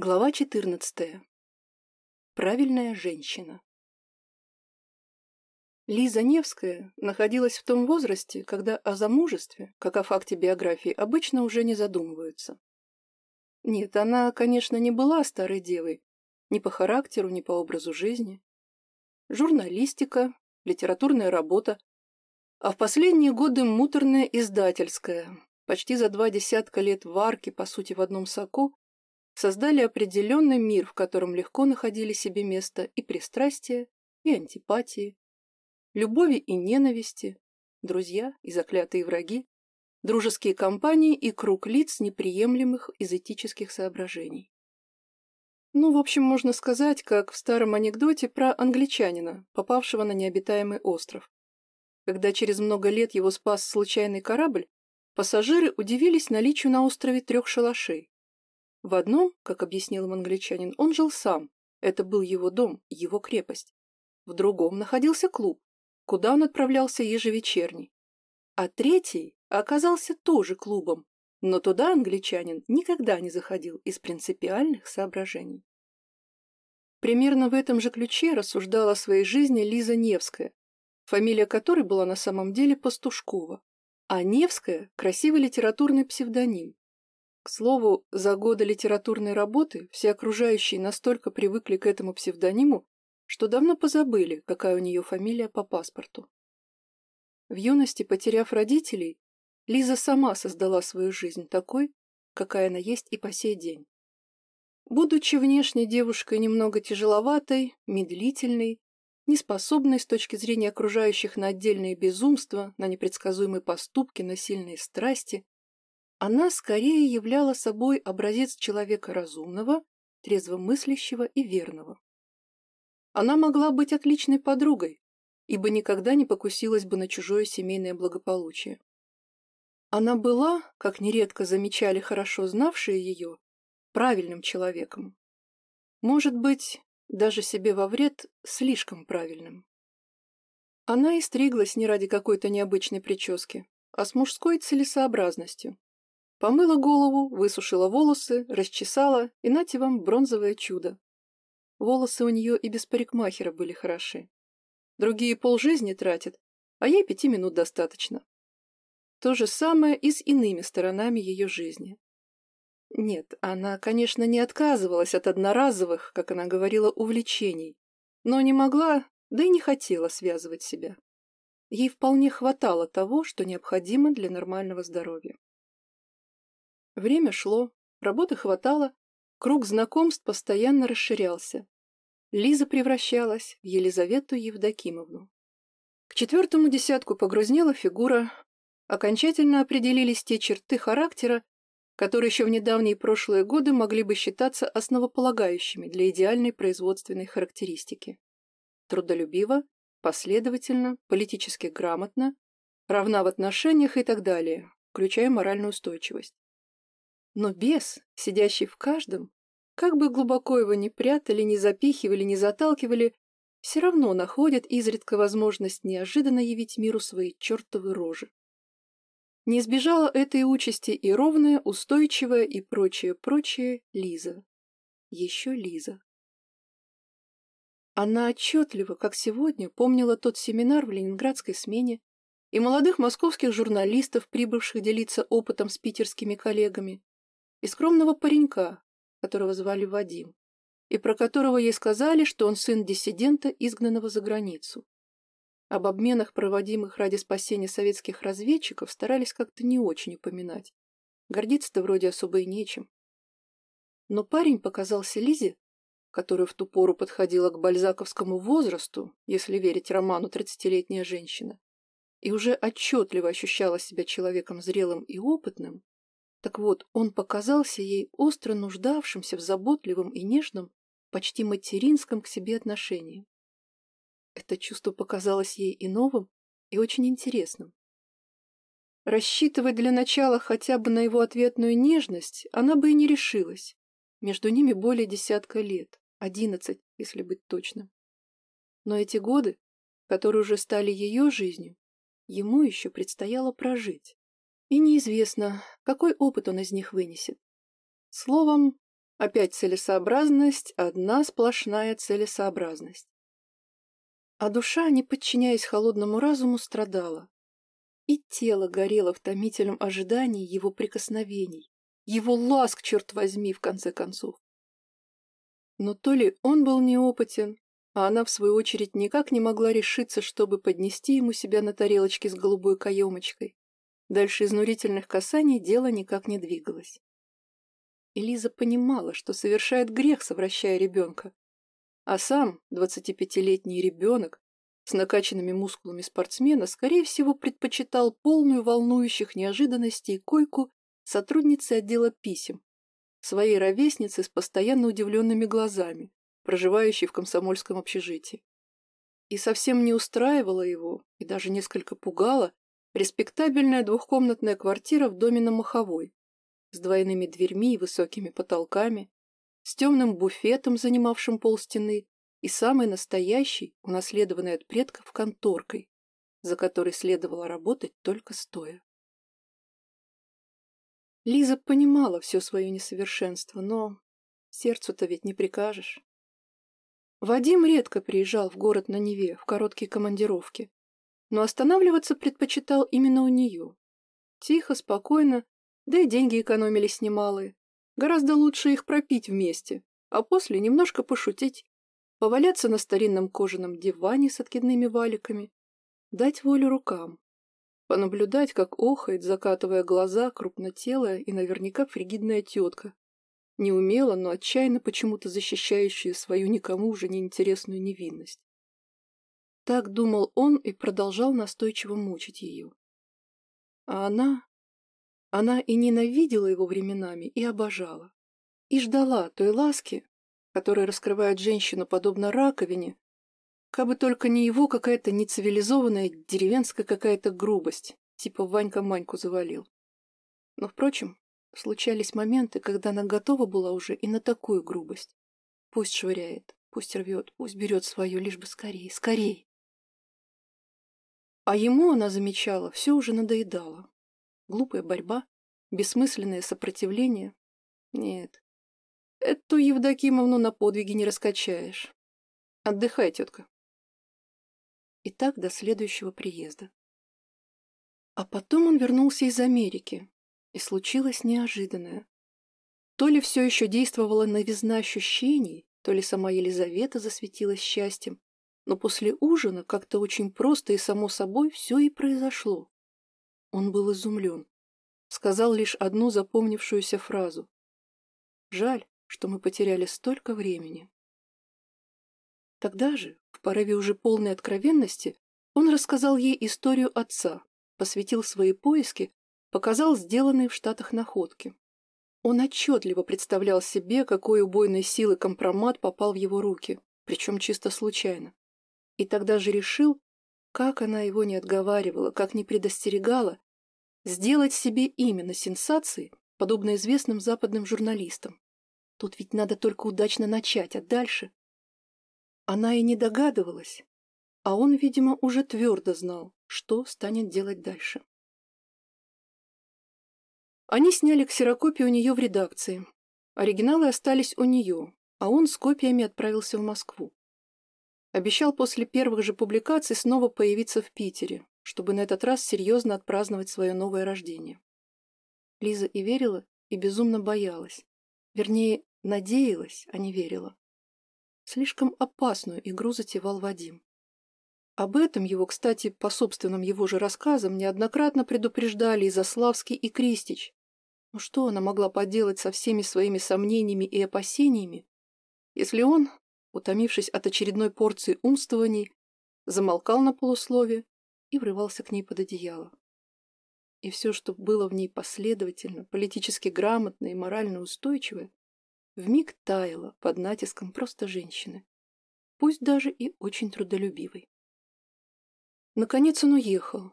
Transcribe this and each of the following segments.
Глава 14. Правильная женщина. Лиза Невская находилась в том возрасте, когда о замужестве, как о факте биографии, обычно уже не задумываются. Нет, она, конечно, не была старой девой, ни по характеру, ни по образу жизни. Журналистика, литературная работа, а в последние годы муторная издательская, почти за два десятка лет варки, по сути, в одном соку, создали определенный мир, в котором легко находили себе место и пристрастия, и антипатии, любови и ненависти, друзья и заклятые враги, дружеские компании и круг лиц, неприемлемых из этических соображений. Ну, в общем, можно сказать, как в старом анекдоте про англичанина, попавшего на необитаемый остров. Когда через много лет его спас случайный корабль, пассажиры удивились наличию на острове трех шалашей, в одном, как объяснил им англичанин, он жил сам. Это был его дом, его крепость. В другом находился клуб, куда он отправлялся ежевечерний. А третий оказался тоже клубом, но туда англичанин никогда не заходил из принципиальных соображений. Примерно в этом же ключе рассуждала о своей жизни Лиза Невская, фамилия которой была на самом деле Пастушкова, а Невская – красивый литературный псевдоним, к слову, за годы литературной работы все окружающие настолько привыкли к этому псевдониму, что давно позабыли, какая у нее фамилия по паспорту. В юности, потеряв родителей, Лиза сама создала свою жизнь такой, какая она есть и по сей день. Будучи внешней девушкой немного тяжеловатой, медлительной, неспособной с точки зрения окружающих на отдельные безумства, на непредсказуемые поступки, на сильные страсти, она скорее являла собой образец человека разумного, трезвомыслящего и верного. Она могла быть отличной подругой, ибо никогда не покусилась бы на чужое семейное благополучие. Она была, как нередко замечали хорошо знавшие ее, правильным человеком. Может быть, даже себе во вред слишком правильным. Она и стриглась не ради какой-то необычной прически, а с мужской целесообразностью, Помыла голову, высушила волосы, расчесала, и нате вам бронзовое чудо. Волосы у нее и без парикмахера были хороши. Другие полжизни тратят, а ей пяти минут достаточно. То же самое и с иными сторонами ее жизни. Нет, она, конечно, не отказывалась от одноразовых, как она говорила, увлечений, но не могла, да и не хотела связывать себя. Ей вполне хватало того, что необходимо для нормального здоровья. Время шло, работы хватало, круг знакомств постоянно расширялся. Лиза превращалась в Елизавету Евдокимовну. К четвертому десятку погрузнела фигура, окончательно определились те черты характера, которые еще в недавние прошлые годы могли бы считаться основополагающими для идеальной производственной характеристики. Трудолюбиво, последовательно, политически грамотно, равна в отношениях и так далее, включая моральную устойчивость. Но бес, сидящий в каждом, как бы глубоко его ни прятали, ни запихивали, ни заталкивали, все равно находит изредка возможность неожиданно явить миру свои чертовы рожи. Не избежала этой участи и ровная, устойчивая и прочее-прочее Лиза. Еще Лиза. Она отчетливо, как сегодня, помнила тот семинар в ленинградской смене и молодых московских журналистов, прибывших делиться опытом с питерскими коллегами, и скромного паренька, которого звали Вадим, и про которого ей сказали, что он сын диссидента, изгнанного за границу. Об обменах, проводимых ради спасения советских разведчиков, старались как-то не очень упоминать. Гордиться-то вроде особо и нечем. Но парень показался Лизе, которая в ту пору подходила к бальзаковскому возрасту, если верить роману «Тридцатилетняя женщина», и уже отчетливо ощущала себя человеком зрелым и опытным, так вот, он показался ей остро нуждавшимся в заботливом и нежном, почти материнском к себе отношении. Это чувство показалось ей и новым, и очень интересным. Рассчитывать для начала хотя бы на его ответную нежность она бы и не решилась. Между ними более десятка лет, одиннадцать, если быть точным. Но эти годы, которые уже стали ее жизнью, ему еще предстояло прожить. И неизвестно, какой опыт он из них вынесет. Словом, Опять целесообразность, одна сплошная целесообразность. А душа, не подчиняясь холодному разуму, страдала. И тело горело в томительном ожидании его прикосновений, его ласк, черт возьми, в конце концов. Но то ли он был неопытен, а она, в свою очередь, никак не могла решиться, чтобы поднести ему себя на тарелочке с голубой каемочкой. Дальше изнурительных касаний дело никак не двигалось. И Лиза понимала, что совершает грех, совращая ребенка. А сам, 25-летний ребенок, с накачанными мускулами спортсмена, скорее всего, предпочитал полную волнующих неожиданностей койку сотрудницы отдела писем, своей ровесницы с постоянно удивленными глазами, проживающей в комсомольском общежитии. И совсем не устраивала его, и даже несколько пугала, респектабельная двухкомнатная квартира в доме на Маховой, с двойными дверьми и высокими потолками, с темным буфетом, занимавшим пол стены, и самой настоящей, унаследованной от предков, конторкой, за которой следовало работать только стоя. Лиза понимала все свое несовершенство, но сердцу-то ведь не прикажешь. Вадим редко приезжал в город на Неве в короткие командировки, но останавливаться предпочитал именно у нее. Тихо, спокойно, да и деньги экономились немалые. Гораздо лучше их пропить вместе, а после немножко пошутить, поваляться на старинном кожаном диване с откидными валиками, дать волю рукам, понаблюдать, как охает, закатывая глаза, крупнотелая и наверняка фригидная тетка, неумело, но отчаянно почему-то защищающая свою никому уже неинтересную невинность. Так думал он и продолжал настойчиво мучить ее. А она... Она и ненавидела его временами, и обожала. И ждала той ласки, которая раскрывает женщину подобно раковине, как бы только не его какая-то нецивилизованная деревенская какая-то грубость, типа Ванька Маньку завалил. Но, впрочем, Случались моменты, когда она готова была уже и на такую грубость. Пусть швыряет, пусть рвет, пусть берет свое, лишь бы скорее, скорее. А ему, она замечала, все уже надоедало. Глупая борьба, бессмысленное сопротивление. Нет, эту Евдокимовну на подвиги не раскачаешь. Отдыхай, тетка. И так до следующего приезда. А потом он вернулся из Америки, и случилось неожиданное. То ли все еще действовала новизна ощущений, то ли сама Елизавета засветилась счастьем, но после ужина как-то очень просто и само собой все и произошло. Он был изумлен. Сказал лишь одну запомнившуюся фразу. «Жаль, что мы потеряли столько времени». Тогда же, в порыве уже полной откровенности, он рассказал ей историю отца, посвятил свои поиски показал сделанные в Штатах находки. Он отчетливо представлял себе, какой убойной силы компромат попал в его руки, причем чисто случайно. И тогда же решил, как она его не отговаривала, как не предостерегала, сделать себе имя на сенсации, подобно известным западным журналистам. Тут ведь надо только удачно начать, а дальше... Она и не догадывалась, а он, видимо, уже твердо знал, что станет делать дальше. Они сняли ксерокопию у нее в редакции. Оригиналы остались у нее, а он с копиями отправился в Москву. Обещал после первых же публикаций снова появиться в Питере, чтобы на этот раз серьезно отпраздновать свое новое рождение. Лиза и верила, и безумно боялась. Вернее, надеялась, а не верила. Слишком опасную игру затевал Вадим. Об этом его, кстати, по собственным его же рассказам неоднократно предупреждали и Заславский, и Кристич, но что она могла поделать со всеми своими сомнениями и опасениями, если он, утомившись от очередной порции умствований, замолкал на полуслове и врывался к ней под одеяло. И все, что было в ней последовательно, политически грамотно и морально устойчивое, вмиг таяло под натиском просто женщины, пусть даже и очень трудолюбивой. Наконец он уехал.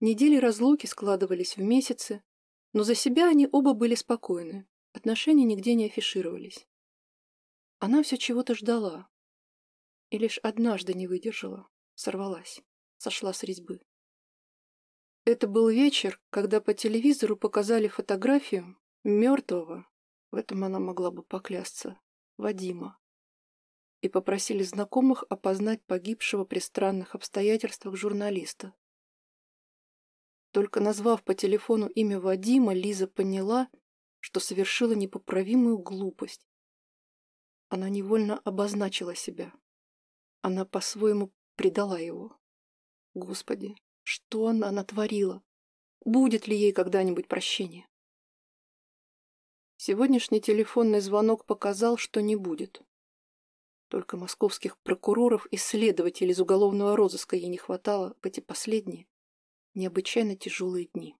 Недели разлуки складывались в месяцы, но за себя они оба были спокойны, отношения нигде не афишировались. Она все чего-то ждала. И лишь однажды не выдержала, сорвалась, сошла с резьбы. Это был вечер, когда по телевизору показали фотографию мертвого, в этом она могла бы поклясться, Вадима, и попросили знакомых опознать погибшего при странных обстоятельствах журналиста. Только назвав по телефону имя Вадима, Лиза поняла, что совершила непоправимую глупость. Она невольно обозначила себя. Она по-своему предала его. Господи, что она натворила? Будет ли ей когда-нибудь прощение? Сегодняшний телефонный звонок показал, что не будет. Только московских прокуроров и следователей из уголовного розыска ей не хватало в эти последние, необычайно тяжелые дни.